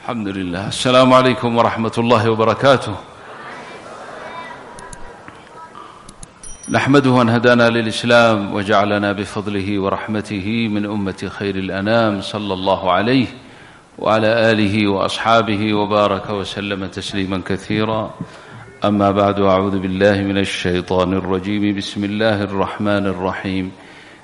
alxamdu lilah asalaamu calaykum waraxmat ullahi wbarakaatuh naxmaduhu an hadaana lilislaam wajacalana bifadlihi waraxmatihi min ummati khayr اlanaam sala allahu calayh wcala aalihi waasxaabihi wbaaraka wslama tasliima kasiira ama bacdu acuudu biاllahi min alshayطaan اlrajim bismi اllahi اlraxman اlraxim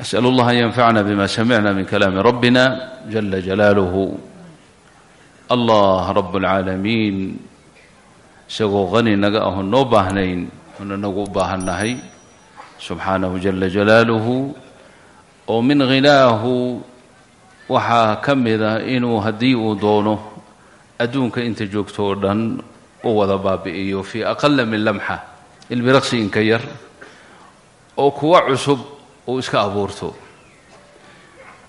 أسأل الله أن ينفعنا بما سمعنا من كلام ربنا جل جلاله allah rab اlcaalamiin isagoo qani naga aho noo baahnayn oona nagu u baahannahay subxaanahu jala jalaaluhu oo min ghinaahu waxaa ka mida inuu haddii uu doono adduunka inta joogto oo dhan u wada baabi'iyo fii aqala min lamxa ilbiraqsi inka yar oo kuwa cusub uu iska abuurto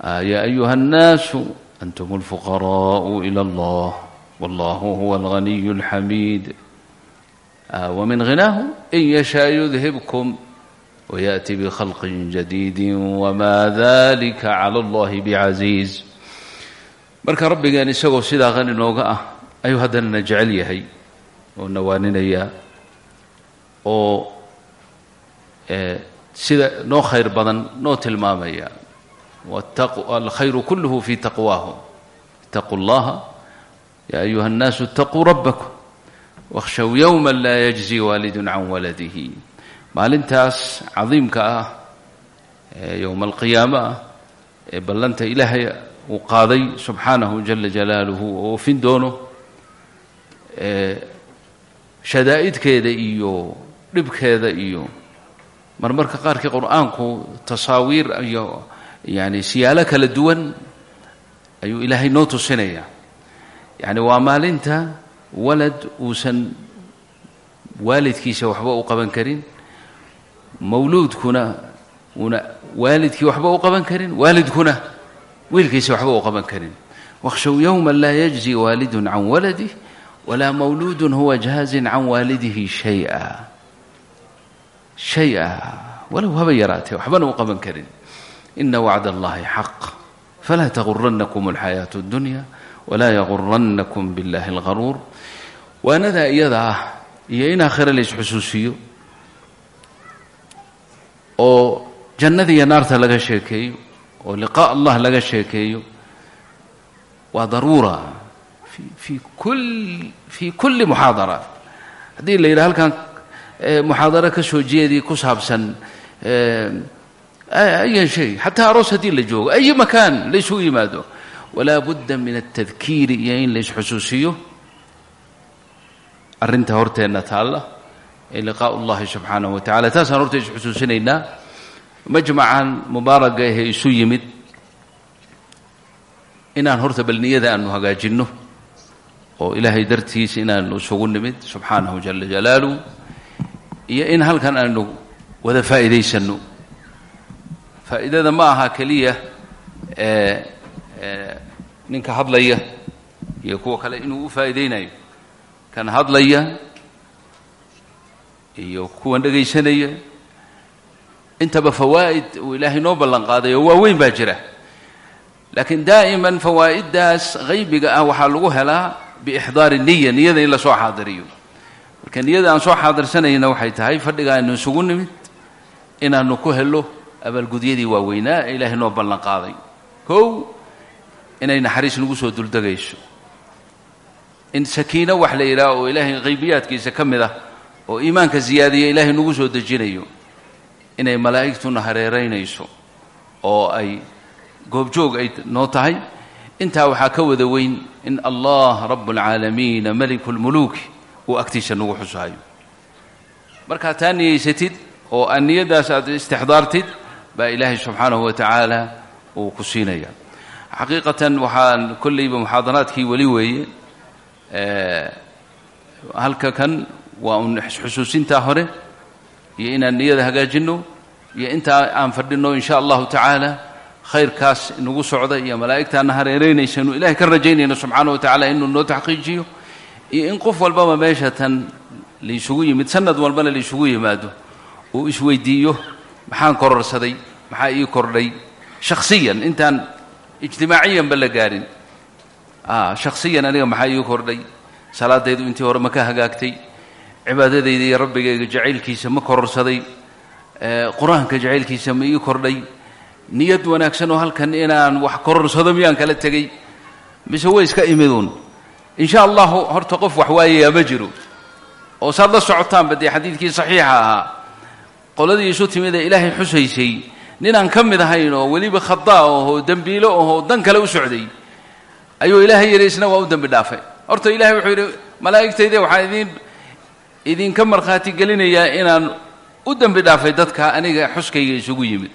yaa ayuha الnaasu أنتم الفقراء إلى الله والله هو الغني الحميد ومن غناه إن يشاء يذهبكم ويأتي بخلق جديد وما ذلك على الله بعزيز marka rabbigaan isagoo sidaa qani nooga ah ayuu haddana na jecel yahay oo nawaaninayaa oo sida noo khayr badan noo tilmaamaya. Alkhayru kulluhu fi taqwaahum itaquu llaha ya ayuha الnaasu itaquu rabbakum. Wakhshow yowma laa yajzi waalidun can waladihi. Maalintaas cadiimka ah ee yowma alqiyaama ah ee ballanta ilaahay uu qaaday subxaanahu jala jalaaluhu oo oofin doono iyo dhibkeeda iyo marmarka qaarkii qur'aanku tasaawiir iyo yani siyaalo kala duwan ayuu ilaahay noo tusinaya yani waa maalinta walad uusan waalidkiisa waxba u qaban karin mawluudkuna uuna waalidkii waxba u qaban karin waalidkuna wiilkiisa waxba u qaban karin. Wakhshow yowma laa yajzi waalidun can waladih walaa mawluudun huwa jaazin can waalidihi shaya shaya walow haba yaraatee waxbana u qaban karin ina wacd allahi xaq falaa taguranakum alxayaaة اdunya walaa yaguranakum biاllahi اlgaruur waanadaa iyada ah iyo in aakhira la isxusuusiyo oo jannada iyo naarta laga sheekeeyo oo liqaa allah laga sheekeeyo waa daruura fi fii kulli muxaadara haddii la yidhaha halkan muxaadaro ka soo jeedii ku saabsan ayan shay xataa aroos haddii la joogo ay makaan la yimaado walaa budda min altadkiiri iyo in la isxusuusiyo. Arrinta horteenna taalla ee liqaa'u ullahi subxaanahu wa taasaan horta isxusuusinaynaa. Majmacan mubaaraga ahee isu yimid inaan horta balniyada aanu hagaajinno oo ilaahay dartiis inaanu isugu nimid subxaanahu jala jalaalu iyo in halkan aanu wada faa'iidaysanno faa'iidada ma aha keliya ninka hadlaya iyo kuwa kale inuu u faa'iidaynayo kan hadlaya iyo kuwan dhegaysanaya. Intaba fawaa'id uu ilaahay noo ballan qaaday oo waaweyn baa jira. Laakiin daa'iman fawaa'iddaas haybiga ah waxaa lagu helaa biixdaari niya niyada in la soo xaadiriyo marka niyada aan soo xaadirsanayna waxay tahay fadhiga aynu isugu nimid inaanu ku helo abaalgudyadii waaweynaa ee ilaahay noo ballan qaaday kow inay naxariis nagu soo duldegayso in sakiino wax la yidhaah oo ilaahay qaybiyaadkiisa ka mid ah oo iimaanka ziyaadiya ilaahay nagu soo dejinayo inay malaa'igtuna hareeraynayso oo ay goobjoog ay noo tahay. Intaa waxaa ka wada weyn in allah rabu اlcaalamiina meliku uu agtiisa nagu xusayo markaad taa niyeysatid oo aan niyaddaas aad istixdaartid baa ilaahay subxaanahu wa tacaala uu ku siinaya. Xaqiiqatan waxaan kollayba muxaadaraadkii weli weeye halka kan waa un xusuusintaa hore iyo inaan niyada hagaajinno iyo intaa aan fadhinno in sha allahu tacaala khayrkaas inagu socda iyo malaa'igtaana hareeraynaysaenu ilahay ka rajaynayno subxaana wa tacaala inuu noo taxqiijiyo iyo in qof walbaba meesha tan laysugu yimid sanad walbana laysugu yimaado uu isweydiiyo maxaan kororsaday maxaa ii kordhay? Shakhsiyan intaan ijtimaaciyanba la gaarin. Shakhsiyan aniga maxaa ii kordhay? Salaadaydu intii hore ma ka hagaagtay. Cibaadadayda iyo rabbigayga jacaylkiisa ma kororsaday. Qur'aanka jacaylkiisa ma ii kordhay. Niyad wanaagsan oo halkan inaan wax kororsado miyaan kala tegey? Mise way iska imiduun in sha allahu horta qof wax waayayaa ma jiro. Oo saad la socotaanba dee xadiidkii saxiixa ahaa. Qoladii isu timid ee ilaahay xusaysay. Ninaan ka mid ahayn oo weliba khadaa ahoo dembiilo ahoo dan kale u socday. Ayuu ilaahay yidhi isna waa u dembi dhaafay. Horta ilahay wuxuu yidhi malaa'igtayda waxaan idin idinka markhaati gelinayaa inaan u dembi dhaafay dadka aniga xuskayga isugu yimid.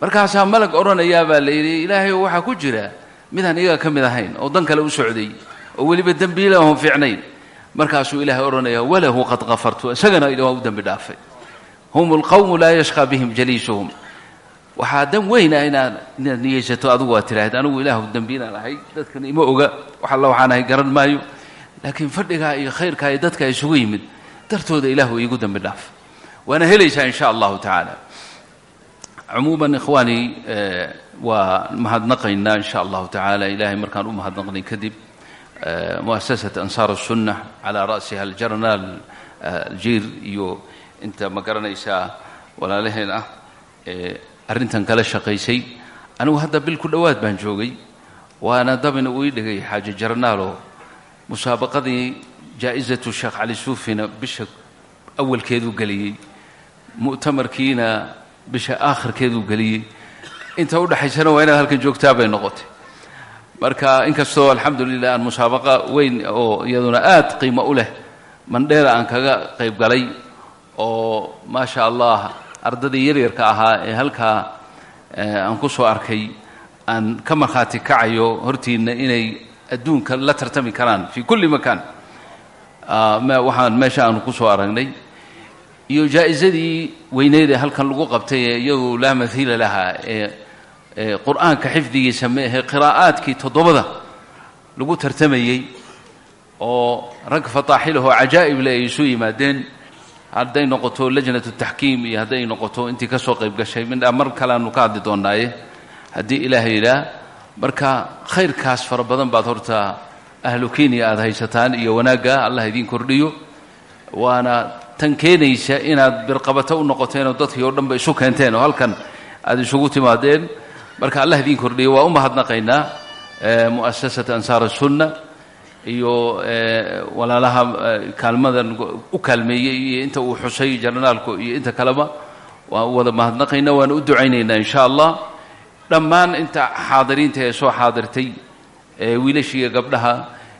Markaasaa malag odhanayaa baa la waxaa ku jira midaan iyaga ka mid ahayn oo dan kale u socday oo weliba dembiila oon fiicnayn. Markaasuu ilaahay odhanayaa walahu qad kafartu isagana waa u dembi dhaafay. Hum lqawmu laa yashqaa bihim jaliisuhum. Waxaa dan weyna inaad inaad niyeysato adugu aad tidhaahd anigu ilaahu dembiinaan ahay dadkan ima oga wax waxaan ahay garan maayo. Laakiin fadhigaa iyo khayrkaa iyo dadka isugu yimid dartooda ilaahu iigu dembi dhaaf. Waana helaysaa in sha allahu tacaala cumuuman ikhwaani waa mahadnaqaynaa in sha allahu tacaala ilaahay markaan u mahadnaqnay kadib muasasat ansaar الsunna calaa ra'siha aljarnaal aljiir iyo inta ma garanaysaa walaalaheen ah ee arrintan kala shaqaysay anigu hadda bil ku dhowaad baan joogay waana dabina uu ii dhigay xaaji jarnaalo musaabaqadii jaa'izatu sheekh cali suufina bisha geliyey mu'tamarkiina bisha aakhirkeeduu geliyey. Inta u dhexaysana waa inaad halkan joogtaa bay noqotay. Marka inkastoo alxamdu lilah aan musaabaqa weyn oo iyaduna aad qiimo u leh mandheera aan kaga qayb galay oo maa sha allah ardadii yaryarka ahaa ee halkaa aan ku soo arkay aan ka markhaati kacayo hortiinna inay adduunka la tartami karaan fii kulli makaan. Waxaan meesha aanu ku soo aragnay iyo jaa'isadii weyneyd ee halkan lagu qabtay ee iyadu laa mahiila lahaa ee qur'aanka xifdigiisa ma ahe qiraa'aadkii toddobada lagu tartamayey oo rag fataaxilahoo cajaa'ib le ay isu yimaadeen hadday noqoto lajnatu taxkiim iyo hadday noqoto intii ka soo qayb gashay midhaa mar kaleanu ka hadli doonaaye haddii ilaahay yidhaah marka khayrkaas fara badan baad horta ahlu kenya aada haysataan iyo wanaagga allah idiin kordhiyo waana tan keenaysa inaad birqabato u noqoteen oo dadkii oo dhan ba isu keenteen oo halkan aada isugu timaadeen. Marka allah idiin kordhiyo waa u mahadnaqaynaa mu'asasata ansaar asunna iyo walaalaha kaalmadan u kaalmeeyey iyo inta uu xusay jarnaalku iyo inta kaleba waan u wada mahadnaqaynaa waana u ducaynaynaa in sha allah. Dhammaan inta xaadiriinta ee soo xaadirtay wiilashiiyo gabdhaha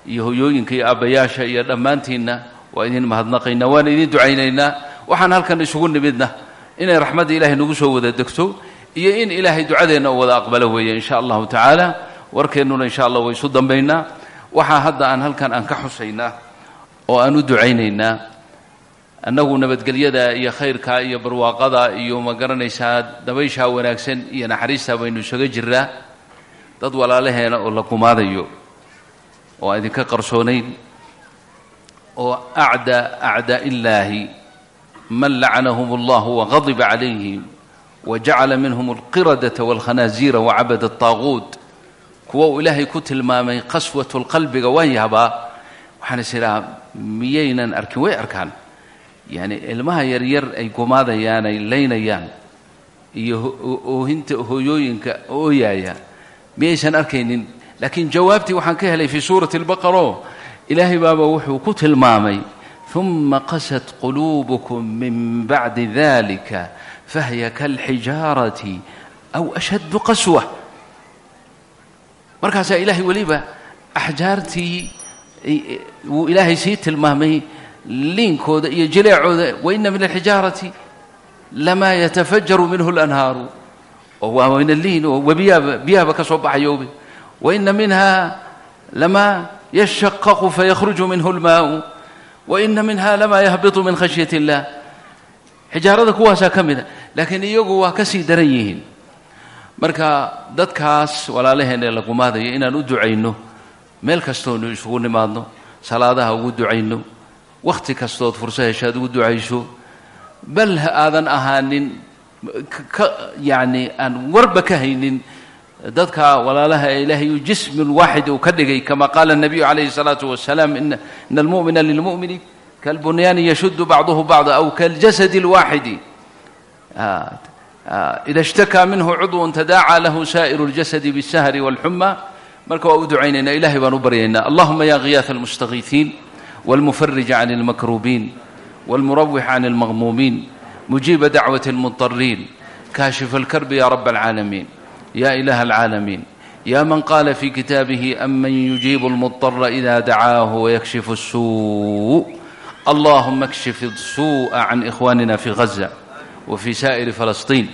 iyo hoyooyinka iyo aabbayaasha iyo dhammaantiinna waa idin mahadnaqaynaa waana idin ducaynaynaa. Waxaan halkan isugu nimidna inay raxmadda ilaahay nagu soo wada degto iyo in ilaahay ducadeenna u wada aqbalo weeye in sha allahu tacaala. Warkeennuna in sha allah way isu dambaynaa. Waxaa hadda aan halkan aan ka xusaynaa oo aan u ducaynaynaa. Annagu nabadgelyada iyo khayrka iyo barwaaqada iyo ma garanaysaa dabayshaa wanaagsan iyo naxariistaa baynu isaga jiraa dad walaalaheena oo la kumaadayo oo aan idinka qarsoonayn oo acdaa acdaa illaahi man lacanahum allahu waqadiba calayhim wajacala minhum alqiradata walkhanaaziira wacabad altaaquut kuwa uu ilaahay ku tilmaamay qaswatu lqalbiga waan yaabaa waxaan is idhahaa miyaynan arkin way arkaan. Yacni ilmaha yaryar ay gumaadayaan ay laynayaan iyo oohinta hooyooyinka ooyaaya miyaysan arkaynin. Laakiin jawaabtii waxaan ka helay fii suurati albaqaro ilaahay baaba wuxuu ku tilmaamay uma qasat quluubukum min bacdi dalika fahya kalxijaarati aw ashaddu qaswa. Markaasaa ilaahay weliba axjaartii e, e, wuu ilaahay sii tilmaamay liinkooda iyo jileecooda waina min alxijaarati lamaa yatafajaru minhu lanhaaru oo waa min aliin oo wbiyaaba biyaaba ka soo baxayoobe. Waina minha lamaa yashaqaqu fayakhruju minhu اlmaau waina minha lamaa yahbitu min khashyaة اllah xijaarada kuwaasaa ka mida laakiin iyagu waa ka sii daran yihiin marka dadkaas walaalaheena la gumaadayo inaan u ducayno meel kastoonu isugu nimaadno salaadaha ugu ducayno wakhti kastood furso heshaad ugu ducayso bal ha aadan ahaanin ka yacni aan warba ka haynin dadka walaalaha ee ilaahay jismun waaxid uu ka dhigay kama qaala الnabiyu calayhi الsalaatu wasalaam ina almu'mina lilmu'mini kalbunyaani yashuddu bacduhu bacda aw kaاljasadi اlwaaxidi ida اshtakaa minhu cudw tadaacaa lahu saa'iru اljasadi bالsahri wاlxuma marka waa u ducaynaynaa ilahay baan u baryaynaa allahuma ya ghiyaث اlmustakiiثiin wاlmufarij can اlmakrubiin wاlmurawix can اlmagmuumiin mujiiba dacwaة اlmuضطariin kaashif اlkarb ya rab اlcaalamiin ya ilaha اlcaalamiin ya man qaala fi kitaabihi aman yujiibu اlmuضطara ida dacaahu wayakshif الsuu allahuma اkshif الsuuءa can ikhwanina fi غaza وفي سائر فلسطين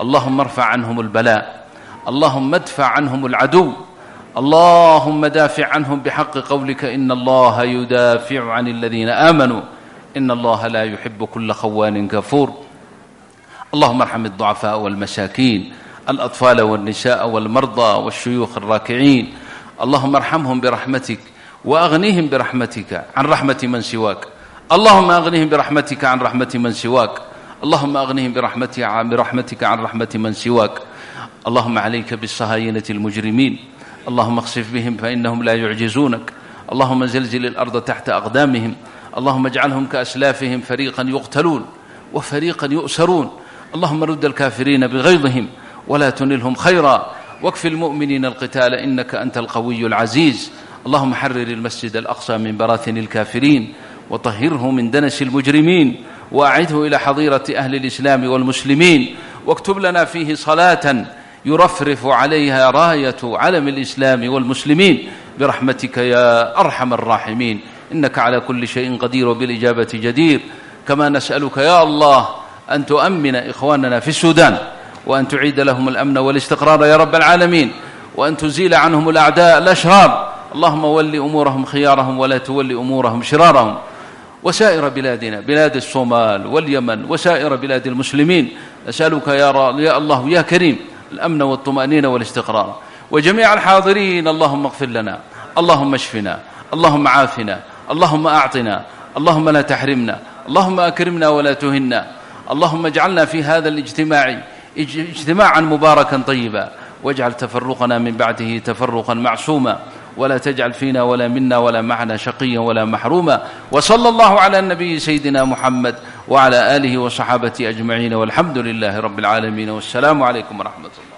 اللهم ارفع عنهم البلاء اللهم ادفع عنهم العدو اللهم دافع عنهم بحق قولك إن الله يدافع عن الذين آمنوا إن الله لا يحب كل خوان كفور اللهم ارحم الضعفاء والمساكين الأطفال والنساء والمرضى والشيوخ الراكعين اللهم ارحمهم برحمتك وأغنيهم برحمتك عن رحمة من سواك اللهم أغنيهم برحمتك عن رحمة من سواك اللهم أغنهم برحمتك عن رحمة من سواك اللهم عليك بالصهاينة المجرمين اللهم اخسف بهم فإنهم لا يعجزونك اللهم زلزل الأرض تحت أقدامهم اللهم اجعلهم كأسلافهم فريقا يقتلون وفريقا يؤسرون اللهم رد الكافرين بغيظهم ولا تنلهم خيرا واكف المؤمنين القتال إنك أنت القوي العزيز اللهم حرر المسجد الأقصى من براثن الكافرين وطهره من دنس المجرمين وأعده إلى حضيرة أهل الإسلام والمسلمين واكتب لنا فيه صلاة يرفرف عليها راية علم الإسلام والمسلمين برحمتك يا أرحم الراحمين إنك على كل شيء قدير وبالإجابة جدير كما نسألك يا الله أن تؤمن إخواننا في السودان وان تعيد لهم الامن والاستقرار يا رب العالمين وان تزيل عنهم الاعداء الاشرار اللهم ول امورهم خيارهم ولا تول امورهم شرارهم وسائر بلادنا بلاد الصومال واليمن وسائر بلاد المسلمين نسألك يا, يا الله يا كريم الأمن والطمأنينة والاستقرار وجميع الحاضرين اللهم اغفر لنا اللهم اشفنا اللهم عافنا اللهم أعطنا اللهم لا تحرمنا اللهم أكرمنا ولا تهنا اللهم اجعلنا في هذا الاجتماع اجتماعا مباركا طيبا واجعل تفرقنا من بعده تفرقا معصوما ولا تجعل فينا ولا منا ولا معنا شقيا ولا محروما وصلى الله على النبي سيدنا محمد وعلى آله وصحابته أجمعين والحمد لله رب العالمين والسلام عليكم ورحمة الله